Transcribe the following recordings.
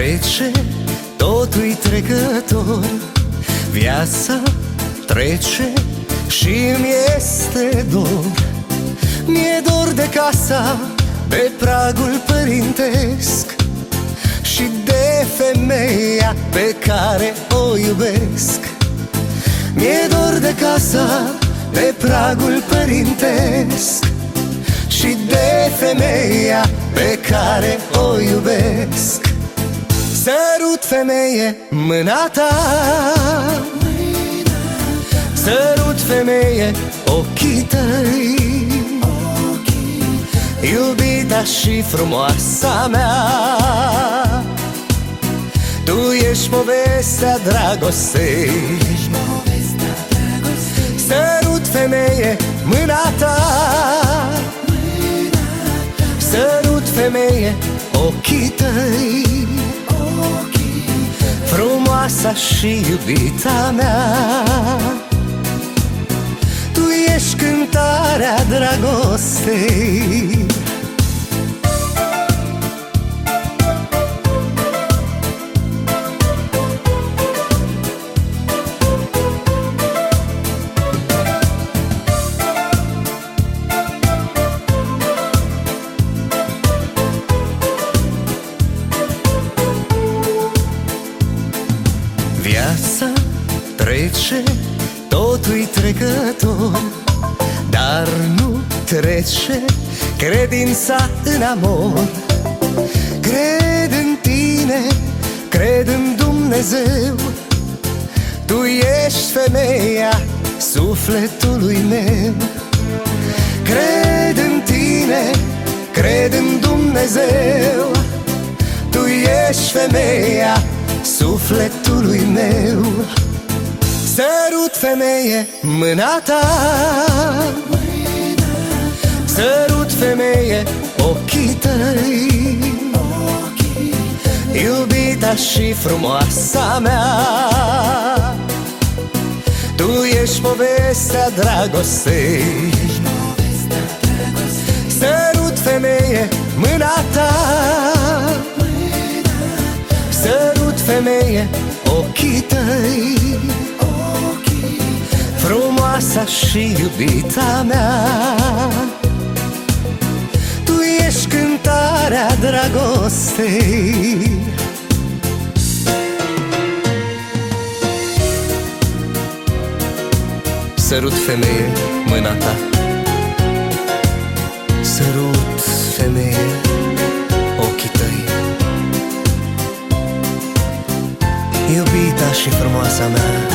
trece, totul trecător. Viața trece și mi este dor. Mi-e dor de casa pe pragul părintesc Și de femeia pe care o iubesc. Mi-e dor de casa pe pragul părintesc Și de femeia pe care o iubesc Sărut femeie mâna ta. Sărut femeie ochii tăi. Iubita și frumoasa mea. Tu ești povestea dragostei. Sărut femeie mâna ta. Sărut femeie ochii tăi Frumoasa și iubita mea. Tu ești cântarea dragostei Viața trece, totul trecător. Dar nu trece credința în amor. Cred în tine, cred în Dumnezeu. Tu ești femeia sufletului meu. Cred în tine, cred în Dumnezeu. Tu ești femeia sufletului meu. Sărut femeie mâna ta. Sărut femeie ochii tăi. Iubita și frumoasa mea. Tu ești povestea dragostei. Sărut femeie mâna ochii tăi. Frumoasa și iubita mea. Tu ești cântarea dragostei. Sărut femeie mâna ta Iubita și frumoasa mea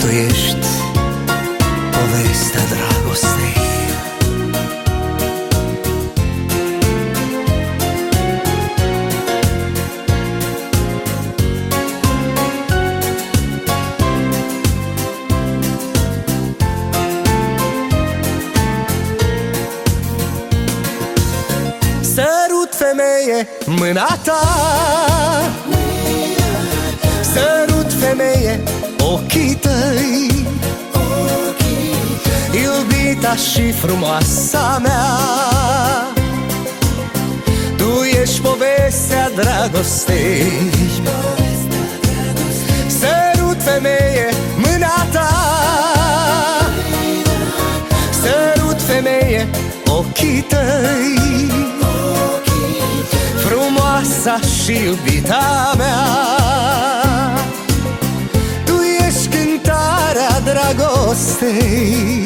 Tu ești povestea dragostei. Sărut femeie mâna ta Sărut femeie ochii tăi. Iubita și frumoasa mea Tu ești povestea dragostei. Sărut femeie mâna ta. Sărut femeie ochii tăi. Frumoasa și iubita mea dragostei